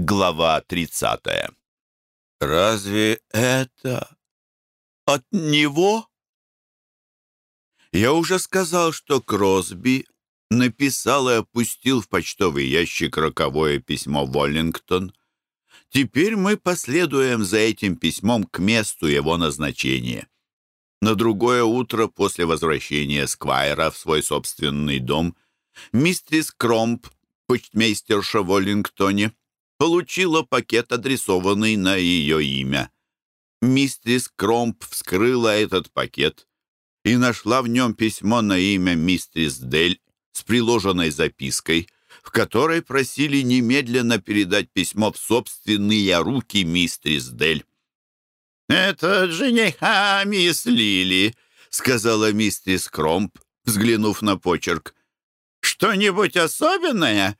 Глава 30. «Разве это от него?» Я уже сказал, что Кросби написал и опустил в почтовый ящик роковое письмо Воллингтон. Теперь мы последуем за этим письмом к месту его назначения. На другое утро после возвращения Сквайра в свой собственный дом мистерис Кромп, почтмейстерша Воллингтоне, получила пакет, адресованный на ее имя. Мистерис Кромп вскрыла этот пакет и нашла в нем письмо на имя мистерис Дель с приложенной запиской, в которой просили немедленно передать письмо в собственные руки мистерис Дель. «Это жениха мисс Лили», — сказала мистерис Кромп, взглянув на почерк. «Что-нибудь особенное?»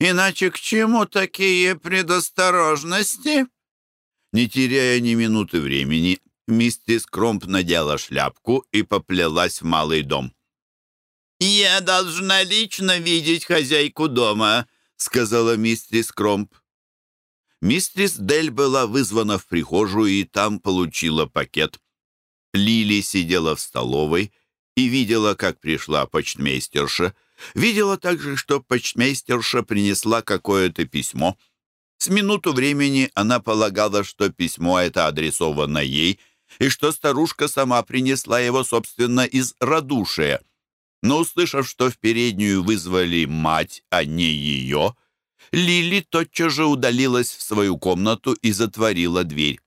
Иначе к чему такие предосторожности?» Не теряя ни минуты времени, миссис Кромп надела шляпку и поплелась в малый дом. «Я должна лично видеть хозяйку дома», — сказала миссис Кромп. Мистрис Дель была вызвана в прихожую и там получила пакет. Лили сидела в столовой и видела, как пришла почтмейстерша — Видела также, что почтмейстерша принесла какое-то письмо. С минуту времени она полагала, что письмо это адресовано ей, и что старушка сама принесла его, собственно, из радушия. Но, услышав, что в переднюю вызвали мать, а не ее, Лили тотчас же удалилась в свою комнату и затворила дверь.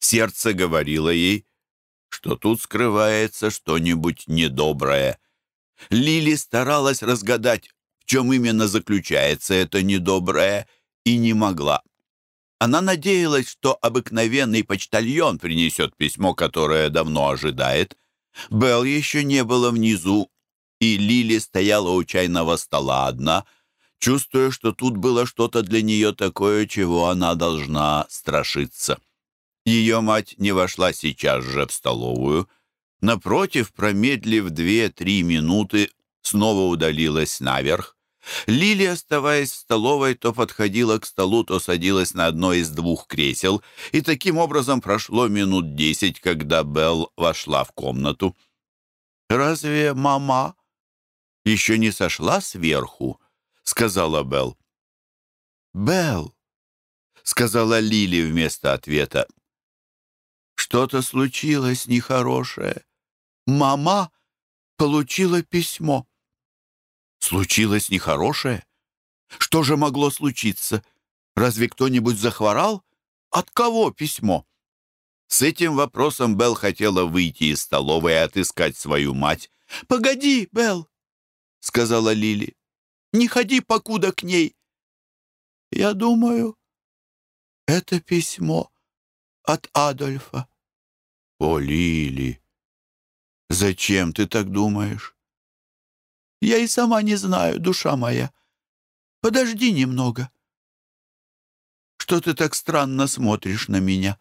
Сердце говорило ей, что тут скрывается что-нибудь недоброе. Лили старалась разгадать, в чем именно заключается это недоброе, и не могла. Она надеялась, что обыкновенный почтальон принесет письмо, которое давно ожидает. Белл еще не было внизу, и Лили стояла у чайного стола одна, чувствуя, что тут было что-то для нее такое, чего она должна страшиться. Ее мать не вошла сейчас же в столовую — Напротив, промедлив две-три минуты, снова удалилась наверх. Лили, оставаясь в столовой, то подходила к столу, то садилась на одно из двух кресел, и таким образом прошло минут десять, когда Белл вошла в комнату. «Разве мама еще не сошла сверху?» — сказала Белл. «Белл», — сказала Лили вместо ответа, — «что-то случилось нехорошее. Мама получила письмо. Случилось нехорошее? Что же могло случиться? Разве кто-нибудь захворал? От кого письмо? С этим вопросом Белл хотела выйти из столовой и отыскать свою мать. «Погоди, Белл!» — сказала Лили. «Не ходи покуда к ней!» «Я думаю, это письмо от Адольфа». «О, Лили!» «Зачем ты так думаешь?» «Я и сама не знаю, душа моя. Подожди немного». «Что ты так странно смотришь на меня?»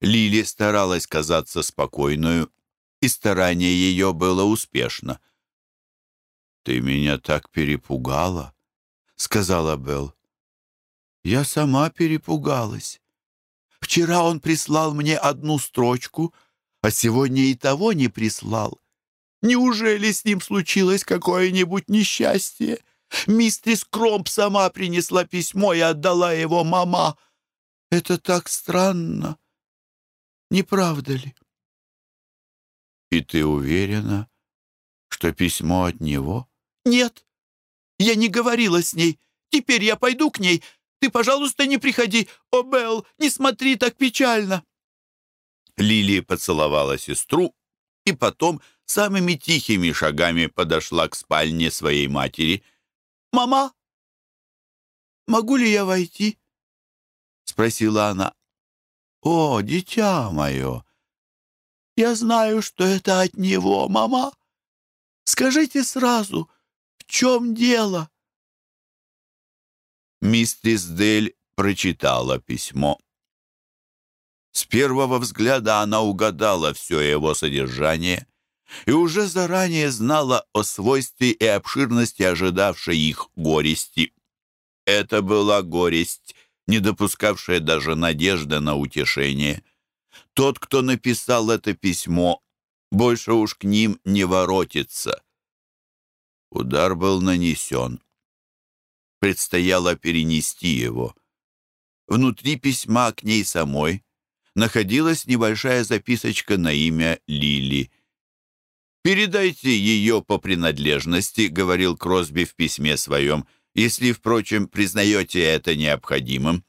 Лили старалась казаться спокойную, и старание ее было успешно. «Ты меня так перепугала», — сказала Белл. «Я сама перепугалась. Вчера он прислал мне одну строчку — а сегодня и того не прислал. Неужели с ним случилось какое-нибудь несчастье? Мистрис Кромп сама принесла письмо и отдала его мама. Это так странно, не правда ли? И ты уверена, что письмо от него? Нет, я не говорила с ней. Теперь я пойду к ней. Ты, пожалуйста, не приходи. О, Белл, не смотри так печально. Лили поцеловала сестру и потом самыми тихими шагами подошла к спальне своей матери. «Мама, могу ли я войти?» — спросила она. «О, дитя мое! Я знаю, что это от него, мама. Скажите сразу, в чем дело?» Мистерис Дель прочитала письмо. С первого взгляда она угадала все его содержание и уже заранее знала о свойстве и обширности ожидавшей их горести. Это была горесть, не допускавшая даже надежды на утешение. Тот, кто написал это письмо, больше уж к ним не воротится. Удар был нанесен. Предстояло перенести его. Внутри письма к ней самой находилась небольшая записочка на имя Лили. «Передайте ее по принадлежности», — говорил Кросби в письме своем, «если, впрочем, признаете это необходимым.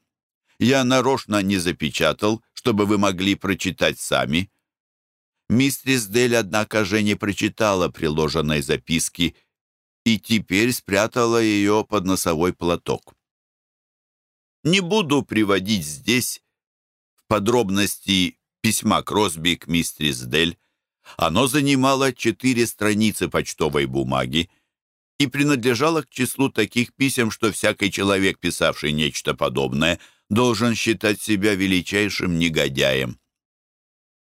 Я нарочно не запечатал, чтобы вы могли прочитать сами». Мистрис Дель, однако же, не прочитала приложенной записки и теперь спрятала ее под носовой платок. Не буду приводить здесь подробности письма Кросби к мистерис Дель. Оно занимало четыре страницы почтовой бумаги и принадлежало к числу таких писем, что всякий человек, писавший нечто подобное, должен считать себя величайшим негодяем.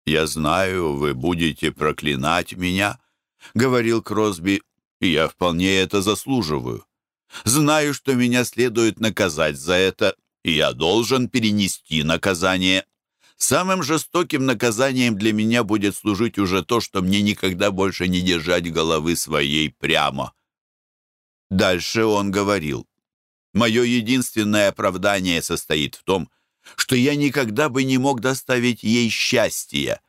«Я знаю, вы будете проклинать меня», — говорил Кросби, — «и я вполне это заслуживаю. Знаю, что меня следует наказать за это, и я должен перенести наказание. Самым жестоким наказанием для меня будет служить уже то, что мне никогда больше не держать головы своей прямо». Дальше он говорил, «Мое единственное оправдание состоит в том, что я никогда бы не мог доставить ей счастья.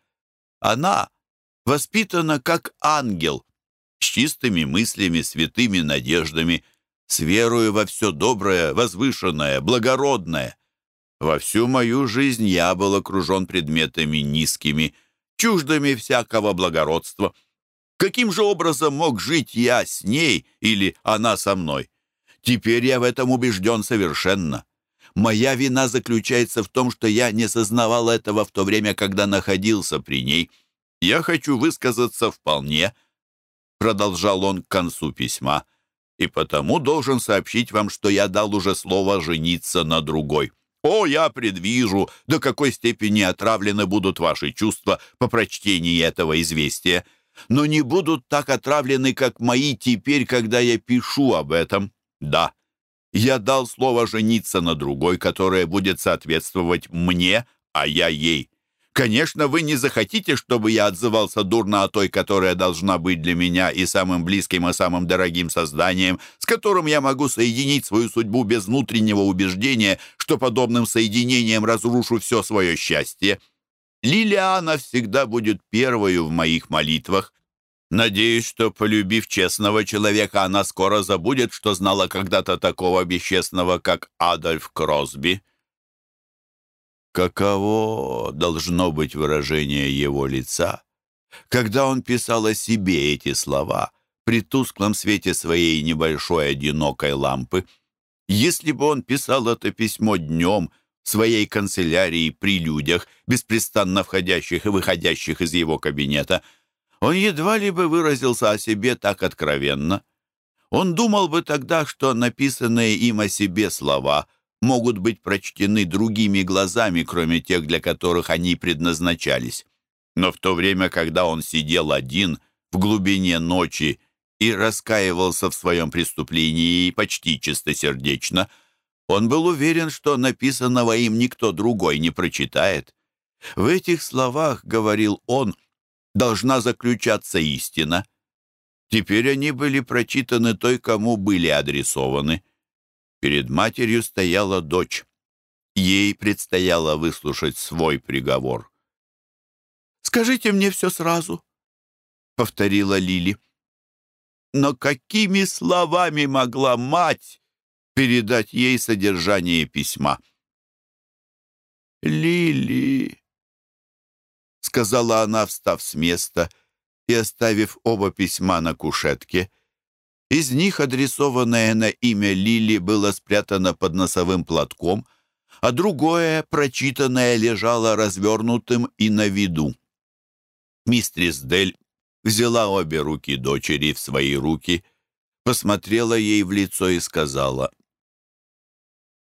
Она воспитана как ангел, с чистыми мыслями, святыми надеждами, с верою во все доброе, возвышенное, благородное. Во всю мою жизнь я был окружен предметами низкими, чуждыми всякого благородства. Каким же образом мог жить я с ней или она со мной? Теперь я в этом убежден совершенно. Моя вина заключается в том, что я не сознавал этого в то время, когда находился при ней. Я хочу высказаться вполне, продолжал он к концу письма, и потому должен сообщить вам, что я дал уже слово жениться на другой. О, я предвижу, до какой степени отравлены будут ваши чувства по прочтении этого известия, но не будут так отравлены, как мои теперь, когда я пишу об этом. Да, я дал слово жениться на другой, которая будет соответствовать мне, а я ей. Конечно, вы не захотите, чтобы я отзывался дурно о той, которая должна быть для меня и самым близким, и самым дорогим созданием, с которым я могу соединить свою судьбу без внутреннего убеждения, что подобным соединением разрушу все свое счастье. Лилиана всегда будет первою в моих молитвах. Надеюсь, что, полюбив честного человека, она скоро забудет, что знала когда-то такого бесчестного, как Адольф Кросби. Каково должно быть выражение его лица, когда он писал о себе эти слова при тусклом свете своей небольшой одинокой лампы? Если бы он писал это письмо днем, в своей канцелярии при людях, беспрестанно входящих и выходящих из его кабинета — он едва ли бы выразился о себе так откровенно. Он думал бы тогда, что написанные им о себе слова могут быть прочтены другими глазами, кроме тех, для которых они предназначались. Но в то время, когда он сидел один в глубине ночи и раскаивался в своем преступлении почти чистосердечно, он был уверен, что написанного им никто другой не прочитает. В этих словах, говорил он, — должна заключаться истина. Теперь они были прочитаны той, кому были адресованы. Перед матерью стояла дочь. Ей предстояло выслушать свой приговор. «Скажите мне все сразу», — повторила Лили. Но какими словами могла мать передать ей содержание письма? «Лили», сказала она, встав с места и оставив оба письма на кушетке. Из них, адресованное на имя Лили, было спрятано под носовым платком, а другое, прочитанное, лежало развернутым и на виду. Мистрис Дель взяла обе руки дочери в свои руки, посмотрела ей в лицо и сказала,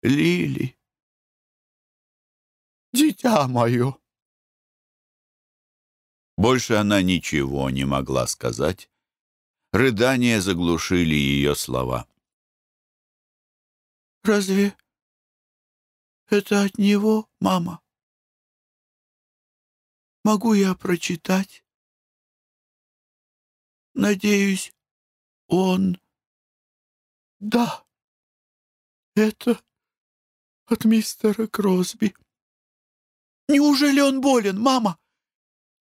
«Лили, дитя мое!» Больше она ничего не могла сказать. Рыдания заглушили ее слова. Разве это от него, мама? Могу я прочитать? Надеюсь, он... Да, это от мистера Кросби. Неужели он болен, мама?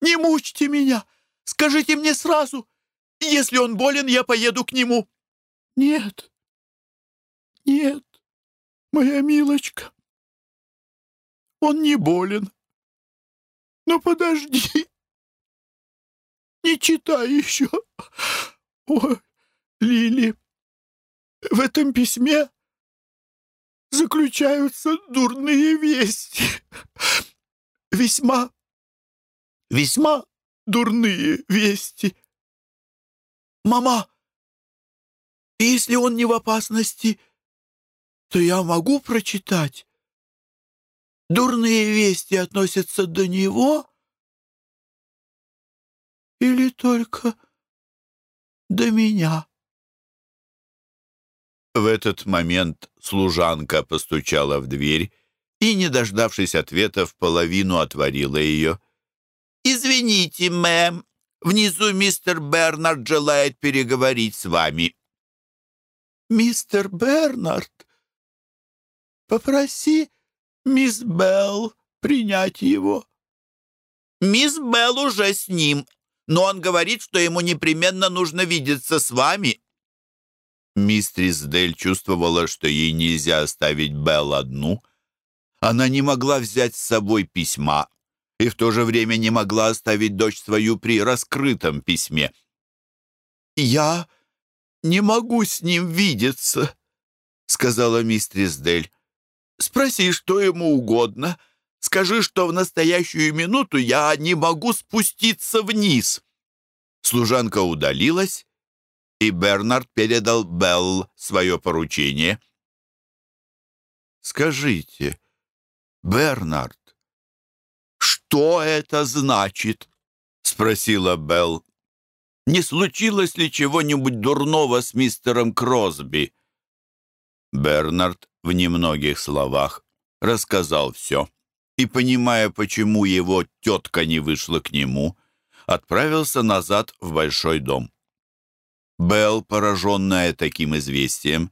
Не мучьте меня! Скажите мне сразу! Если он болен, я поеду к нему!» «Нет, нет, моя милочка, он не болен. Но подожди, не читай еще. О, Лили, в этом письме заключаются дурные вести. Весьма, весьма дурные вести. Мама, если он не в опасности, то я могу прочитать. Дурные вести относятся до него или только до меня? В этот момент служанка постучала в дверь и, не дождавшись ответа, в половину отворила ее. «Извините, мэм, внизу мистер Бернард желает переговорить с вами». «Мистер Бернард, попроси мисс Белл принять его». «Мисс Белл уже с ним, но он говорит, что ему непременно нужно видеться с вами». Мистрис Дель чувствовала, что ей нельзя оставить Белл одну. Она не могла взять с собой письма, и в то же время не могла оставить дочь свою при раскрытом письме. «Я не могу с ним видеться», — сказала мистерис Дель. «Спроси, что ему угодно. Скажи, что в настоящую минуту я не могу спуститься вниз». Служанка удалилась, и Бернард передал Белл свое поручение. «Скажите, Бернард, «Что это значит?» — спросила Белл. «Не случилось ли чего-нибудь дурного с мистером Кросби?» Бернард в немногих словах рассказал все и, понимая, почему его тетка не вышла к нему, отправился назад в большой дом. Белл, пораженная таким известием,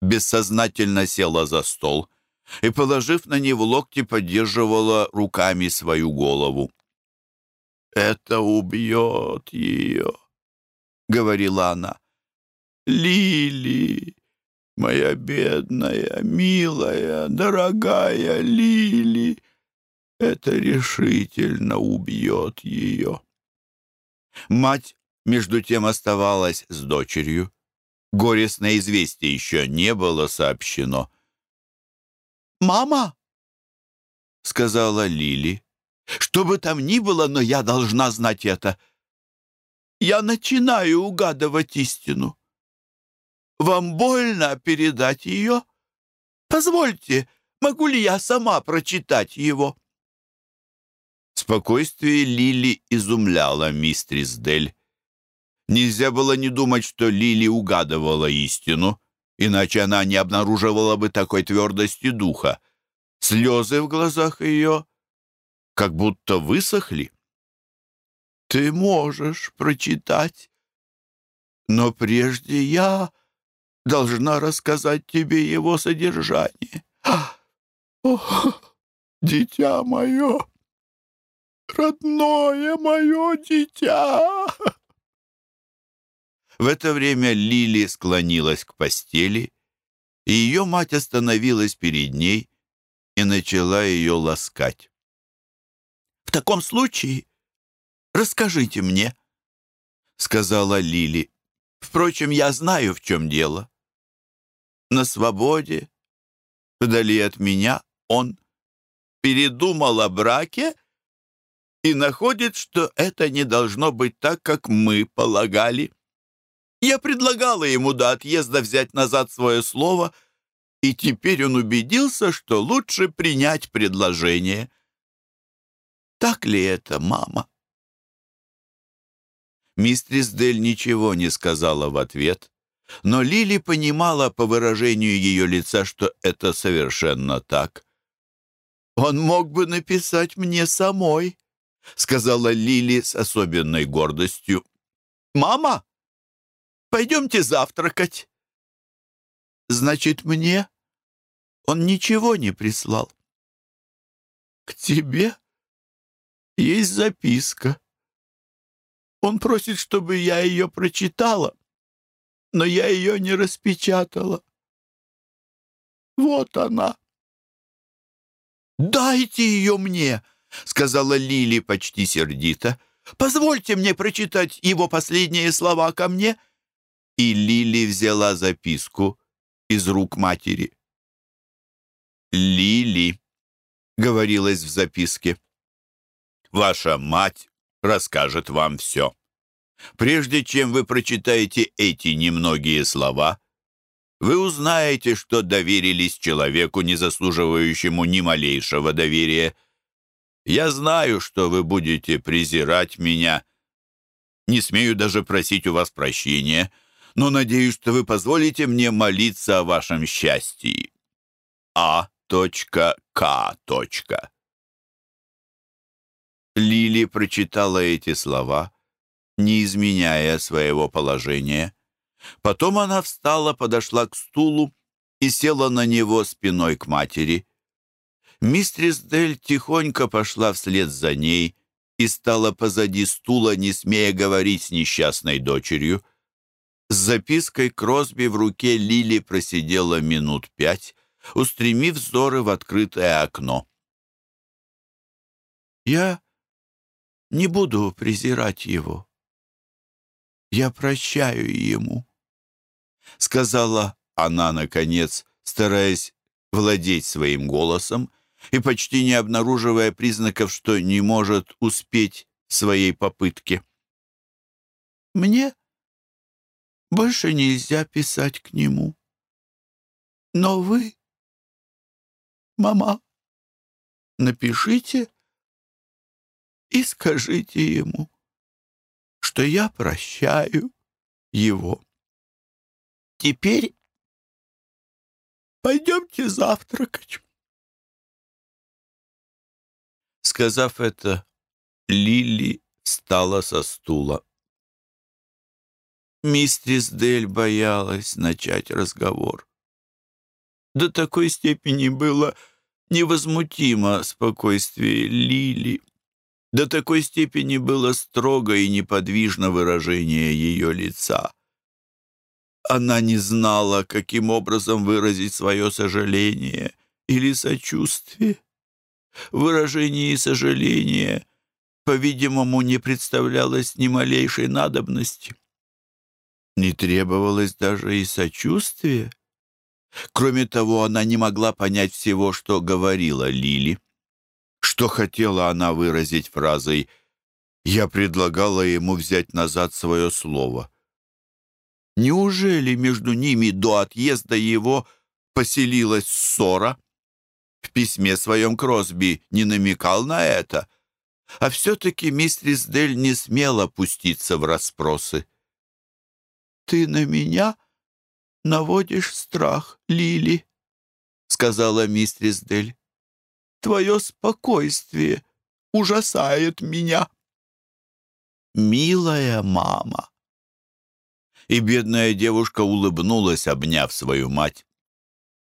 бессознательно села за стол — и, положив на него локти, поддерживала руками свою голову. «Это убьет ее», — говорила она. «Лили, моя бедная, милая, дорогая Лили, это решительно убьет ее». Мать, между тем, оставалась с дочерью. Горестное известие еще не было сообщено. «Мама!» — сказала Лили. «Что бы там ни было, но я должна знать это. Я начинаю угадывать истину. Вам больно передать ее? Позвольте, могу ли я сама прочитать его?» Спокойствие Лили изумляло мистрис Дель. Нельзя было не думать, что Лили угадывала истину иначе она не обнаруживала бы такой твердости духа. Слезы в глазах ее как будто высохли. «Ты можешь прочитать, но прежде я должна рассказать тебе его содержание. О, дитя мое, родное мое дитя!» В это время Лили склонилась к постели, и ее мать остановилась перед ней и начала ее ласкать. «В таком случае расскажите мне», — сказала Лили. «Впрочем, я знаю, в чем дело. На свободе, вдали от меня, он передумал о браке и находит, что это не должно быть так, как мы полагали. Я предлагала ему до отъезда взять назад свое слово, и теперь он убедился, что лучше принять предложение. Так ли это, мама? Мистрис Дель ничего не сказала в ответ, Но Лили понимала по выражению ее лица, что это совершенно так. «Он мог бы написать мне самой», — сказала Лили с особенной гордостью. «Мама, пойдемте завтракать». «Значит, мне он ничего не прислал?» «К тебе есть записка. Он просит, чтобы я ее прочитала, но я ее не распечатала. Вот она». «Дайте ее мне!» — сказала Лили почти сердито. «Позвольте мне прочитать его последние слова ко мне». И Лили взяла записку из рук матери. «Лили», — говорилось в записке, — «ваша мать расскажет вам все. Прежде чем вы прочитаете эти немногие слова, вы узнаете, что доверились человеку, не заслуживающему ни малейшего доверия. Я знаю, что вы будете презирать меня. Не смею даже просить у вас прощения, но надеюсь, что вы позволите мне молиться о вашем счастье. А. К. Лили прочитала эти слова, не изменяя своего положения. Потом она встала, подошла к стулу и села на него спиной к матери. Мистрис Дель тихонько пошла вслед за ней и стала позади стула, не смея говорить с несчастной дочерью. С запиской Кросби в руке Лили просидела минут пять, устремив взоры в открытое окно. «Я не буду презирать его. Я прощаю ему», — сказала она, наконец, стараясь владеть своим голосом и почти не обнаруживая признаков, что не может успеть своей попытке. «Мне больше нельзя писать к нему. Но вы, мама, напишите и скажите ему, что я прощаю его». Теперь пойдемте завтракать. Сказав это, Лили встала со стула. Мистрис Дель боялась начать разговор. До такой степени было невозмутимо спокойствие Лили. До такой степени было строго и неподвижно выражение ее лица. Она не знала, каким образом выразить свое сожаление или сочувствие. Выражение сожаления, по-видимому, не представлялось ни малейшей надобности. Не требовалось даже и сочувствия. Кроме того, она не могла понять всего, что говорила Лили. Что хотела она выразить фразой «Я предлагала ему взять назад свое слово». Неужели между ними до отъезда его поселилась ссора? В письме своем Кросби не намекал на это, а все-таки мистрис Дель не смела пуститься в расспросы. «Ты на меня наводишь страх, Лили», — сказала мистрис Дель. «Твое спокойствие ужасает меня». «Милая мама», и бедная девушка улыбнулась, обняв свою мать.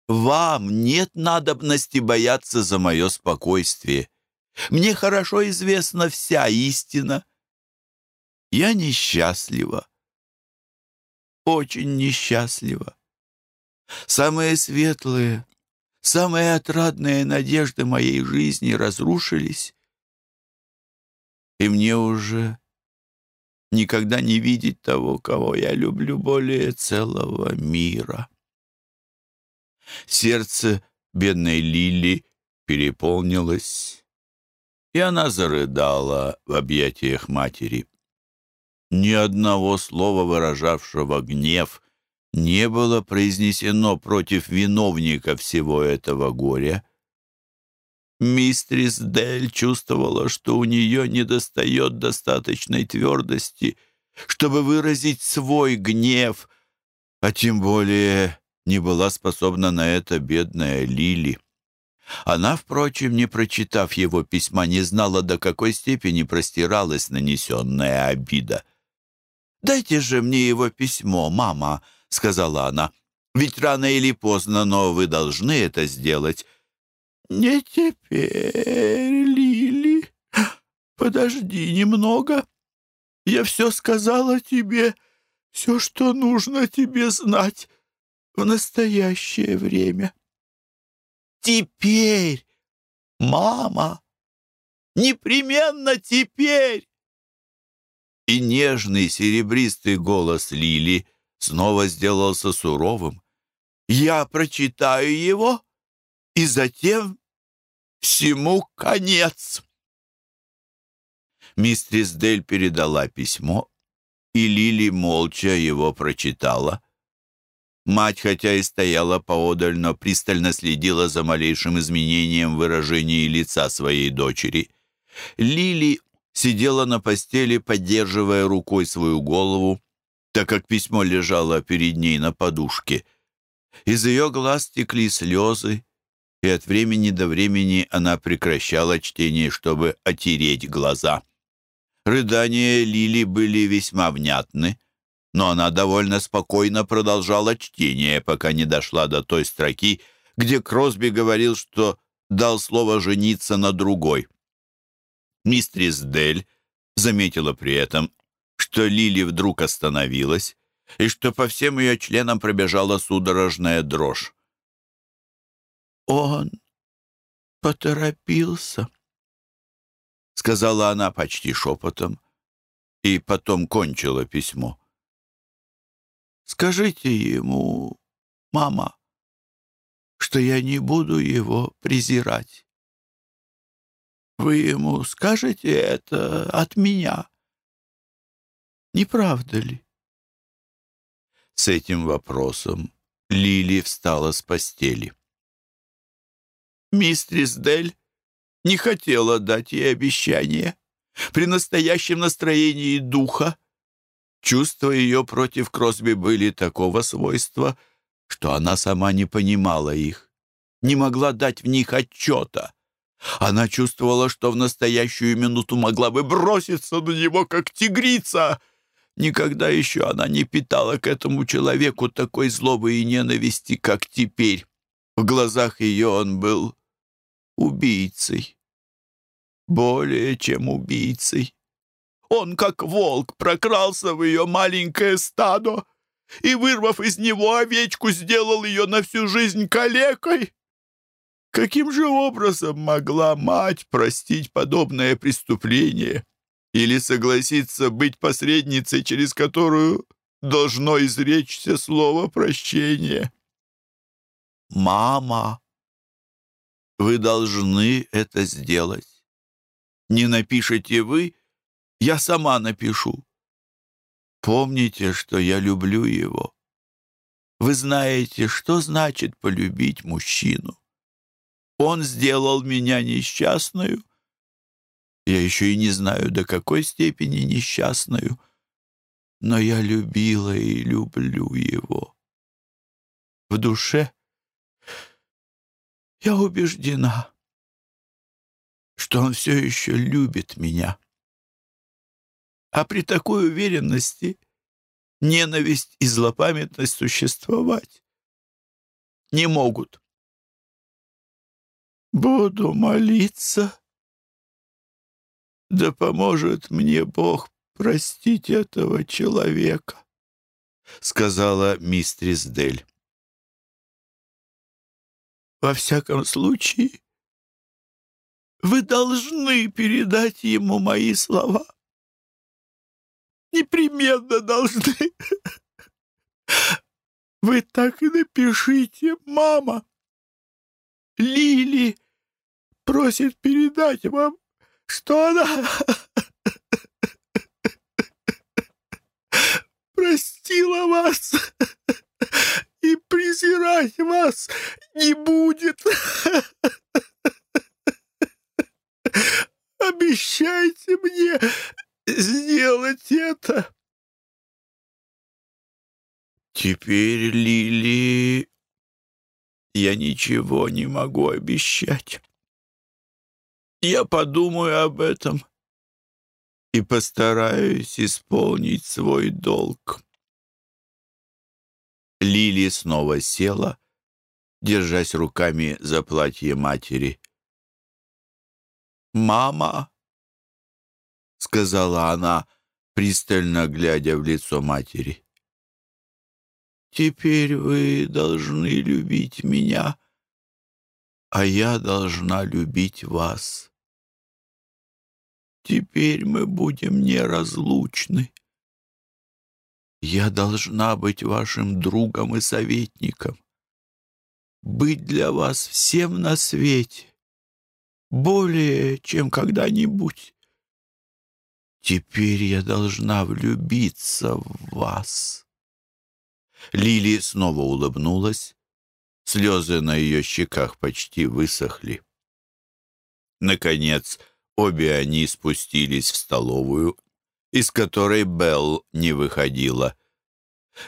«Вам нет надобности бояться за мое спокойствие. Мне хорошо известна вся истина. Я несчастлива, очень несчастлива. Самые светлые, самые отрадные надежды моей жизни разрушились, и мне уже никогда не видеть того, кого я люблю более целого мира. Сердце бедной Лили переполнилось, и она зарыдала в объятиях матери. Ни одного слова, выражавшего гнев, не было произнесено против виновника всего этого горя. Мистрис Дель чувствовала, что у нее недостает достаточной твердости, чтобы выразить свой гнев, А тем более не была способна на это бедная Лили. Она, впрочем, не прочитав его письма, не знала, до какой степени простиралась нанесенная обида. «Дайте же мне его письмо, мама», — сказала она. «Ведь рано или поздно, но вы должны это сделать». «Не теперь, Лили. Подожди немного. Я все сказала тебе, все, что нужно тебе знать в настоящее время». «Теперь, мама! Непременно теперь!» И нежный серебристый голос Лили снова сделался суровым. «Я прочитаю его, и затем всему конец!» Мистрис Дель передала письмо, и Лили молча его прочитала. Мать, хотя и стояла поодаль, но пристально следила за малейшим изменением выражения лица своей дочери. Лили сидела на постели, поддерживая рукой свою голову, так как письмо лежало перед ней на подушке. Из ее глаз текли слезы, и от времени до времени она прекращала чтение, чтобы отереть глаза. Рыдания Лили были весьма внятны, но она довольно спокойно продолжала чтение, пока не дошла до той строки, где Кросби говорил, что дал слово жениться на другой. Мистрис Дель заметила при этом, что Лили вдруг остановилась и что по всем ее членам пробежала судорожная дрожь. «Он поторопился», — сказала она почти шепотом, и потом кончила письмо. Скажите ему, мама, что я не буду его презирать. Вы ему скажете это от меня? Не правда ли? С этим вопросом Лили встала с постели. Мистрис Дель не хотела дать ей обещание. При настоящем настроении духа Чувства ее против Кросби были такого свойства, что она сама не понимала их, не могла дать в них отчета. Она чувствовала, что в настоящую минуту могла бы броситься на него, как тигрица. Никогда еще она не питала к этому человеку такой злобы и ненависти, как теперь. В глазах ее он был убийцей. Более чем убийцей. Он, как волк, прокрался в ее маленькое стадо и, вырвав из него овечку, сделал ее на всю жизнь калекой. Каким же образом могла мать простить подобное преступление или согласиться быть посредницей, через которую должно изречься слово прощения? «Мама, вы должны это сделать. Не напишете вы, я сама напишу. Помните, что я люблю его. Вы знаете, что значит полюбить мужчину. Он сделал меня несчастную. Я еще и не знаю, до какой степени несчастную, но я любила и люблю его. В душе я убеждена, что он все еще любит меня. А при такой уверенности ненависть и злопамятность существовать не могут. Буду молиться. Да поможет мне Бог простить этого человека, сказала мистрис Дель. Во всяком случае, вы должны передать ему мои слова непременно должны. Вы так и напишите, мама. Лили просит передать вам, что она простила вас и презирать вас не будет. Обещайте мне сделать это. Теперь, Лили, я ничего не могу обещать. Я подумаю об этом и постараюсь исполнить свой долг. Лили снова села, держась руками за платье матери. «Мама!» — сказала она, пристально глядя в лицо матери. «Теперь вы должны любить меня, а я должна любить вас. Теперь мы будем неразлучны. Я должна быть вашим другом и советником, быть для вас всем на свете, более, чем когда-нибудь. Теперь я должна влюбиться в вас. Лили снова улыбнулась. Слезы на ее щеках почти высохли. Наконец, обе они спустились в столовую, из которой Белл не выходила.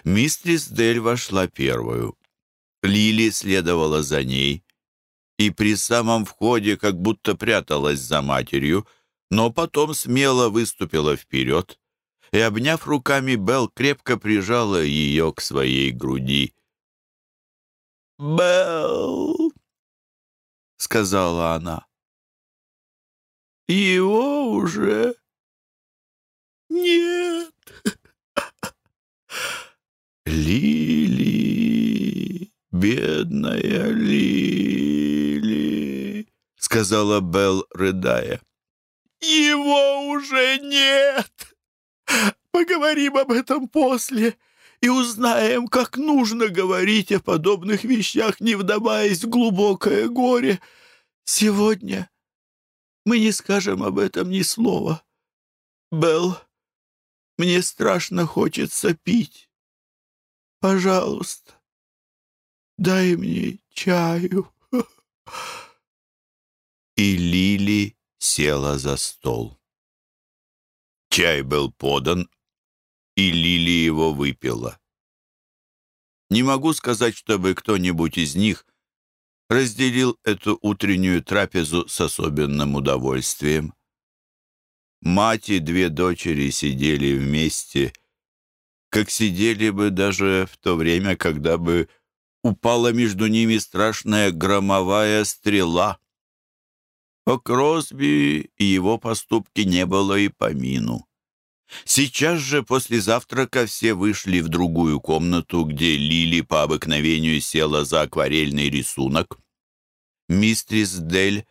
Мистрис Дель вошла первую. Лили следовала за ней и при самом входе как будто пряталась за матерью, но потом смело выступила вперед и, обняв руками, Белл крепко прижала ее к своей груди. «Белл!» — сказала она. «Его уже нет!» «Лили, бедная Лили!» — сказала Белл, рыдая. «Его уже нет! Поговорим об этом после!» и узнаем, как нужно говорить о подобных вещах, не вдаваясь в глубокое горе. Сегодня мы не скажем об этом ни слова. Белл, мне страшно хочется пить. Пожалуйста, дай мне чаю. И Лили села за стол. Чай был подан, и Лили его выпила. Не могу сказать, чтобы кто-нибудь из них разделил эту утреннюю трапезу с особенным удовольствием. Мать и две дочери сидели вместе, как сидели бы даже в то время, когда бы упала между ними страшная громовая стрела. О Кросби и его поступке не было и помину. Сейчас же после завтрака все вышли в другую комнату, где Лили по обыкновению села за акварельный рисунок. Мистрис Дель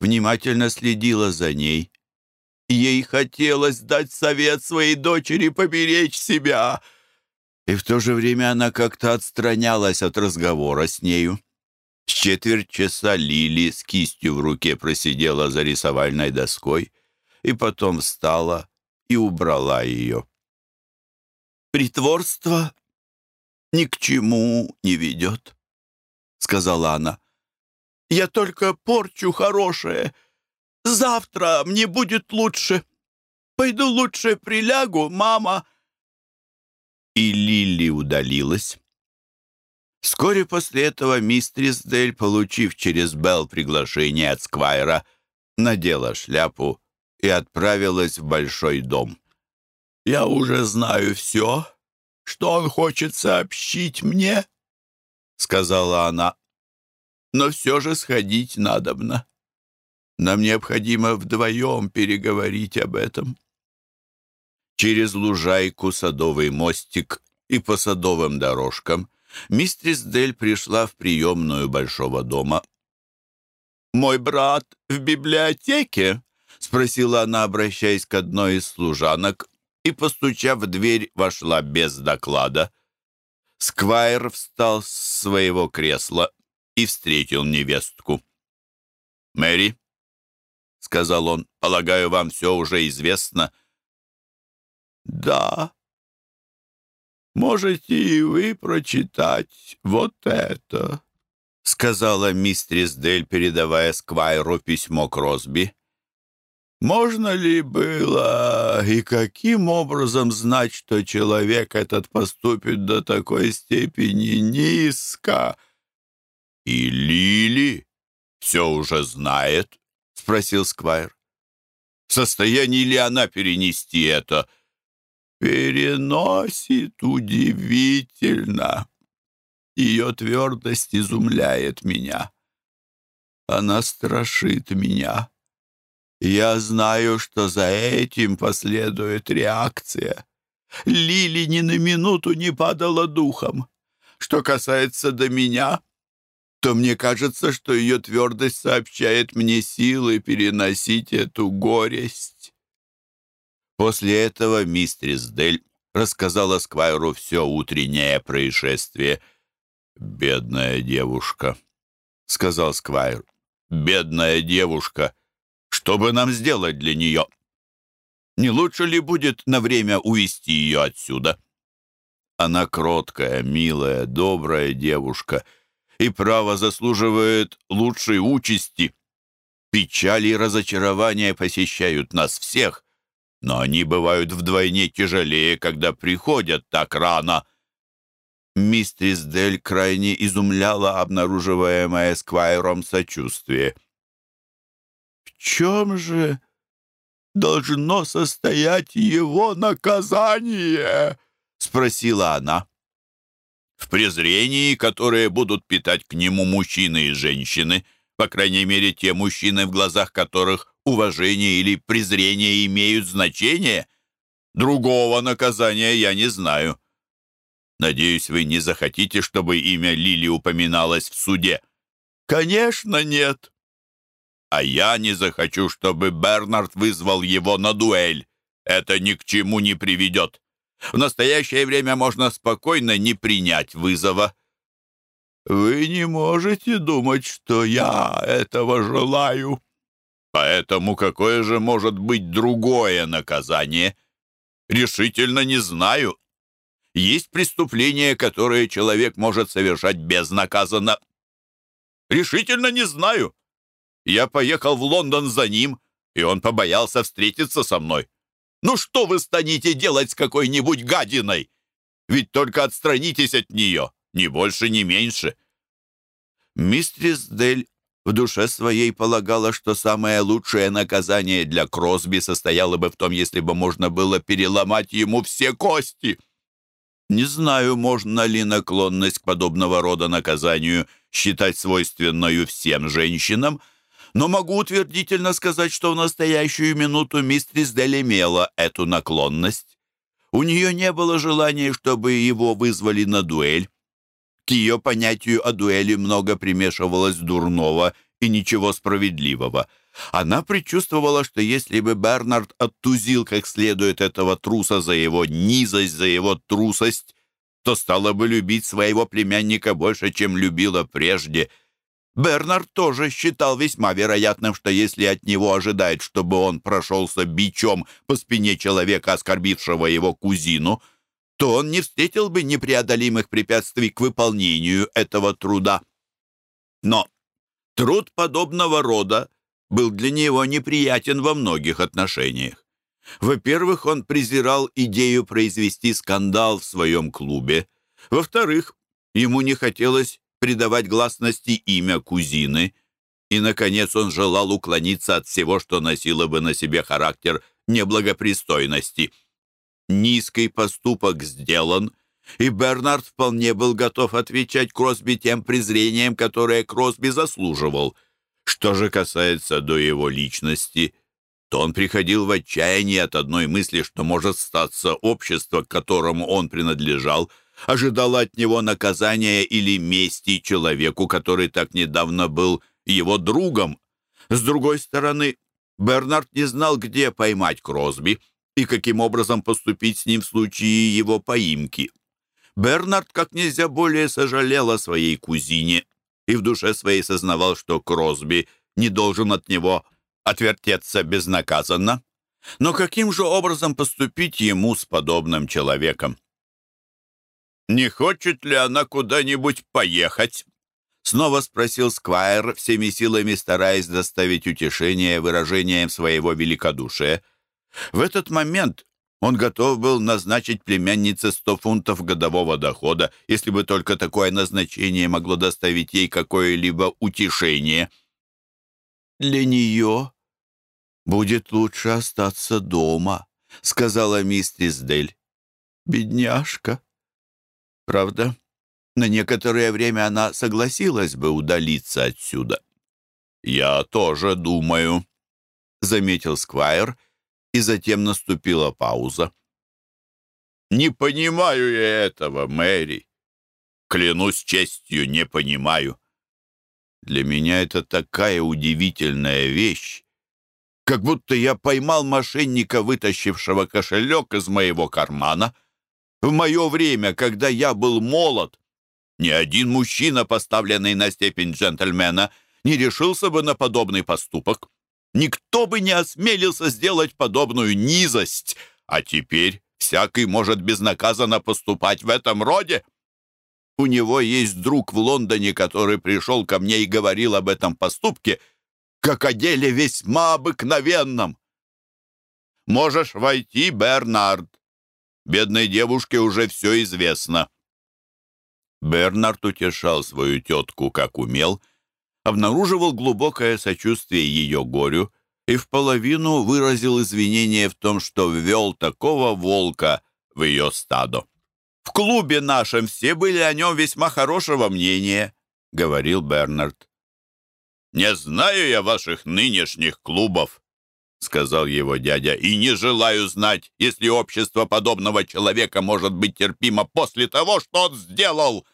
внимательно следила за ней. Ей хотелось дать совет своей дочери поберечь себя, и в то же время она как-то отстранялась от разговора с нею. С четверть часа Лили с кистью в руке просидела за рисовальной доской и потом встала, и убрала ее. «Притворство ни к чему не ведет», — сказала она. «Я только порчу хорошее. Завтра мне будет лучше. Пойду лучше прилягу, мама». И Лили удалилась. Вскоре после этого мистрис Дель, получив через Белл приглашение от Сквайра, надела шляпу и отправилась в большой дом. «Я уже знаю все, что он хочет сообщить мне», — сказала она. «Но все же сходить надобно. Нам необходимо вдвоем переговорить об этом». Через лужайку, садовый мостик и по садовым дорожкам мистрис Дель пришла в приемную большого дома. «Мой брат в библиотеке?» Спросила она, обращаясь к одной из служанок, и, постучав в дверь, вошла без доклада. Сквайр встал с своего кресла и встретил невестку. «Мэри», — сказал он, — «полагаю, вам все уже известно». «Да. Можете и вы прочитать вот это», — сказала мистрис Дель, передавая Сквайру письмо Кросби. Можно ли было и каким образом знать, что человек этот поступит до такой степени низко? И Лили все уже знает, — спросил Сквайр. В состоянии ли она перенести это? Переносит удивительно. Ее твердость изумляет меня. Она страшит меня. Я знаю, что за этим последует реакция. Лили ни на минуту не падала духом. Что касается до меня, то мне кажется, что ее твердость сообщает мне силы переносить эту горесть. После этого мистерис Дель рассказала Сквайру все утреннее происшествие. «Бедная девушка», — сказал Сквайр. «Бедная девушка! Что бы нам сделать для нее? Не лучше ли будет на время увести ее отсюда?» Она кроткая, милая, добрая девушка — и право заслуживает лучшей участи. Печали и разочарования посещают нас всех, но они бывают вдвойне тяжелее, когда приходят так рано. Мистрис Дель крайне изумляла обнаруживаемое Сквайром сочувствие. «В чем же должно состоять его наказание?» — спросила она в презрении, которое будут питать к нему мужчины и женщины, по крайней мере, те мужчины, в глазах которых уважение или презрение имеют значение. Другого наказания я не знаю. Надеюсь, вы не захотите, чтобы имя Лили упоминалось в суде. Конечно, нет. А я не захочу, чтобы Бернард вызвал его на дуэль. Это ни к чему не приведет. В настоящее время можно спокойно не принять вызова. Вы не можете думать, что я этого желаю. Поэтому какое же может быть другое наказание? Решительно не знаю. Есть преступления, которые человек может совершать безнаказанно. Решительно не знаю. Я поехал в Лондон за ним, и он побоялся встретиться со мной. Ну что вы станете делать с какой-нибудь гадиной? Ведь только отстранитесь от нее, ни больше, ни меньше». Мистрис Дель в душе своей полагала, что самое лучшее наказание для Кросби состояло бы в том, если бы можно было переломать ему все кости. Не знаю, можно ли наклонность к подобного рода наказанию считать свойственную всем женщинам, но могу утвердительно сказать, что в настоящую минуту мистрис Дель эту наклонность. У нее не было желания, чтобы его вызвали на дуэль. К ее понятию о дуэли много примешивалось дурного и ничего справедливого. Она предчувствовала, что если бы Бернард оттузил как следует этого труса за его низость, за его трусость, то стала бы любить своего племянника больше, чем любила прежде — Бернард тоже считал весьма вероятным, что если от него ожидает, чтобы он прошелся бичом по спине человека, оскорбившего его кузину, то он не встретил бы непреодолимых препятствий к выполнению этого труда. Но труд подобного рода был для него неприятен во многих отношениях. Во-первых, он презирал идею произвести скандал в своем клубе. Во-вторых, ему не хотелось придавать гласности имя кузины, и, наконец, он желал уклониться от всего, что носило бы на себе характер неблагопристойности. Низкий поступок сделан, и Бернард вполне был готов отвечать Кросби тем презрением, которое Кросби заслуживал. Что же касается до его личности, то он приходил в отчаяние от одной мысли, что может статься общество, к которому он принадлежал — ожидала от него наказания или мести человеку, который так недавно был его другом. С другой стороны, Бернард не знал, где поймать Кросби и каким образом поступить с ним в случае его поимки. Бернард как нельзя более сожалел о своей кузине и в душе своей сознавал, что Кросби не должен от него отвертеться безнаказанно. Но каким же образом поступить ему с подобным человеком? «Не хочет ли она куда-нибудь поехать?» Снова спросил Сквайр, всеми силами стараясь доставить утешение выражением своего великодушия. В этот момент он готов был назначить племяннице сто фунтов годового дохода, если бы только такое назначение могло доставить ей какое-либо утешение. «Для нее будет лучше остаться дома», — сказала мистерис Дель. «Бедняжка». Правда, на некоторое время она согласилась бы удалиться отсюда. «Я тоже думаю», — заметил Сквайр, и затем наступила пауза. «Не понимаю я этого, Мэри. Клянусь честью, не понимаю. Для меня это такая удивительная вещь, как будто я поймал мошенника, вытащившего кошелек из моего кармана. В мое время, когда я был молод, ни один мужчина, поставленный на степень джентльмена, не решился бы на подобный поступок. Никто бы не осмелился сделать подобную низость, а теперь всякий может безнаказанно поступать в этом роде. У него есть друг в Лондоне, который пришел ко мне и говорил об этом поступке, как о деле весьма обыкновенном. «Можешь войти, Бернард. Бедной девушке уже все известно». Бернард утешал свою тетку, как умел, обнаруживал глубокое сочувствие ее горю и в половину выразил извинение в том, что ввел такого волка в ее стадо. «В клубе нашем все были о нем весьма хорошего мнения», — говорил Бернард. «Не знаю я ваших нынешних клубов», — сказал его дядя, «и не желаю знать, если общество подобного человека может быть терпимо после того, что он сделал.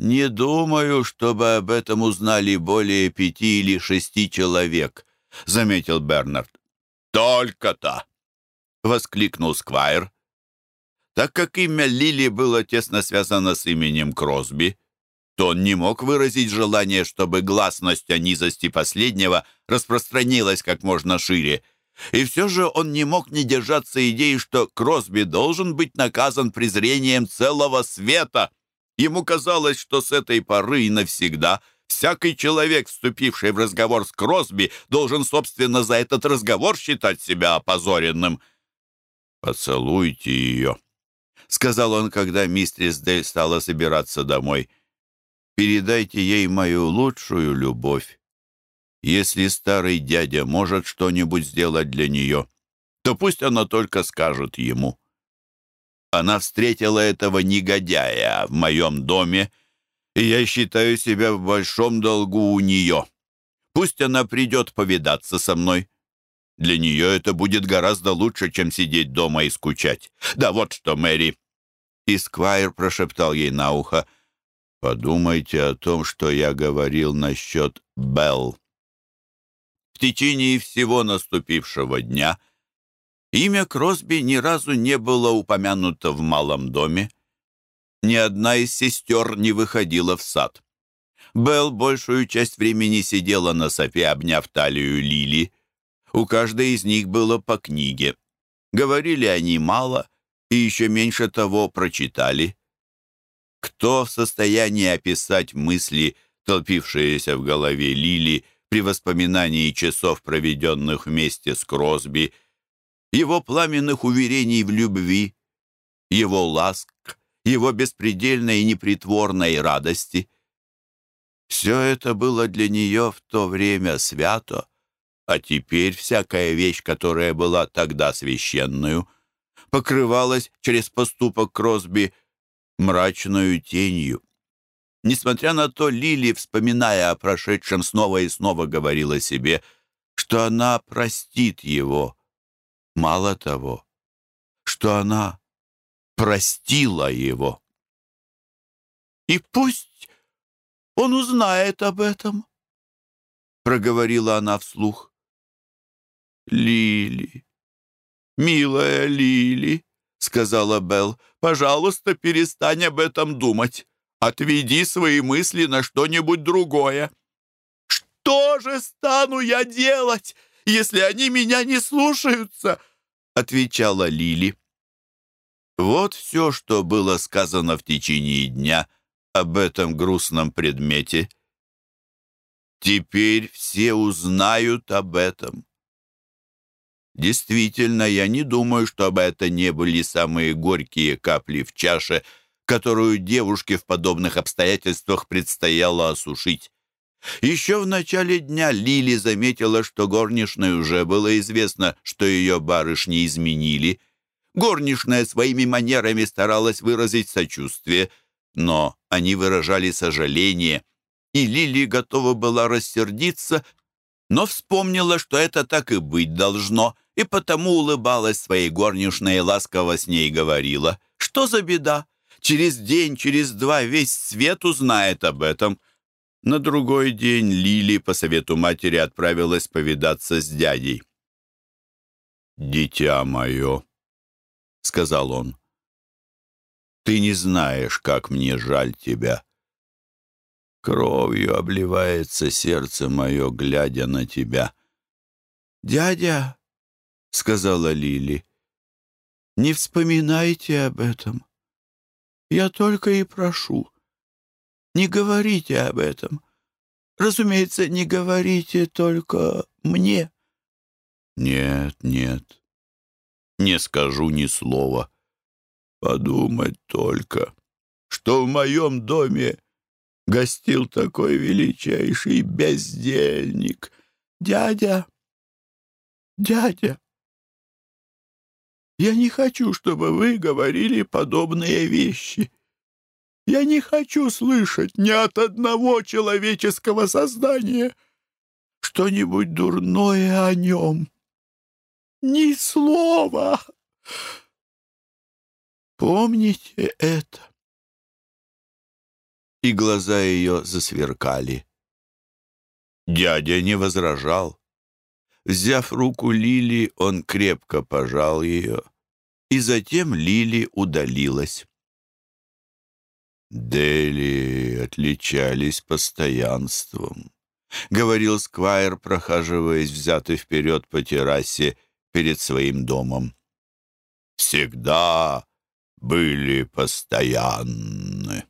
«Не думаю, чтобы об этом узнали более пяти или шести человек», — заметил Бернард. «Только-то!» — воскликнул Сквайр. Так как имя Лили было тесно связано с именем Кросби, то он не мог выразить желание, чтобы гласность о низости последнего распространилась как можно шире. И все же он не мог не держаться идеи, что Кросби должен быть наказан презрением целого света. Ему казалось, что с этой поры и навсегда всякий человек, вступивший в разговор с Кросби, должен, собственно, за этот разговор считать себя опозоренным. «Поцелуйте ее», — сказал он, когда мистерис Дель стала собираться домой. «Передайте ей мою лучшую любовь. Если старый дядя может что-нибудь сделать для нее, то пусть она только скажет ему». Она встретила этого негодяя в моем доме, и я считаю себя в большом долгу у нее. Пусть она придет повидаться со мной. Для нее это будет гораздо лучше, чем сидеть дома и скучать. Да вот что, Мэри!» И Сквайр прошептал ей на ухо. «Подумайте о том, что я говорил насчет Белл». В течение всего наступившего дня — Имя Кросби ни разу не было упомянуто в малом доме. Ни одна из сестер не выходила в сад. Белл большую часть времени сидела на софе, обняв талию Лили. У каждой из них было по книге. Говорили они мало и еще меньше того прочитали. Кто в состоянии описать мысли, толпившиеся в голове Лили при воспоминании часов, проведенных вместе с Кросби, его пламенных уверений в любви, его ласк, его беспредельной и непритворной радости. Все это было для нее в то время свято, а теперь всякая вещь, которая была тогда священную, покрывалась через поступок Кросби мрачную тенью. Несмотря на то, Лили, вспоминая о прошедшем, снова и снова говорила себе, что она простит его — Мало того, что она простила его. «И пусть он узнает об этом», — проговорила она вслух. «Лили, милая Лили», — сказала Белл, — «пожалуйста, перестань об этом думать. Отведи свои мысли на что-нибудь другое». «Что же стану я делать?» если они меня не слушаются?» — отвечала Лили. Вот все, что было сказано в течение дня об этом грустном предмете — Теперь все узнают об этом. Действительно, я не думаю, чтобы это не были самые горькие капли в чаше, которую девушке в подобных обстоятельствах предстояло осушить. Еще в начале дня Лили заметила, что горничной уже было известно, что ее барышни изменили. Горничная своими манерами старалась выразить сочувствие, но они выражали сожаление, и Лили готова была рассердиться, но вспомнила, что это так и быть должно, и потому улыбалась своей горничной и ласково с ней говорила. «Что за беда? Через день, через два весь свет узнает об этом». На другой день Лили по совету матери отправилась повидаться с дядей. «Дитя мое», — сказал он, — «ты не знаешь, как мне жаль тебя. Кровью обливается сердце мое, глядя на тебя». «Дядя», — сказала Лили, — «не вспоминайте об этом. Я только и прошу». Не говорите об этом. Разумеется, не говорите только мне. Нет, нет, не скажу ни слова. Подумать только, что в моем доме гостил такой величайший бездельник. Дядя, дядя, я не хочу, чтобы вы говорили подобные вещи. Я не хочу слышать ни от одного человеческого создания что-нибудь дурное о нем. Ни слова. Помните это. И глаза ее засверкали. Дядя не возражал. Взяв руку Лили, он крепко пожал ее, и затем Лили удалилась. Дели отличались постоянством, — говорил Сквайр, прохаживаясь взятый вперед по террасе перед своим домом. Всегда были постоянны.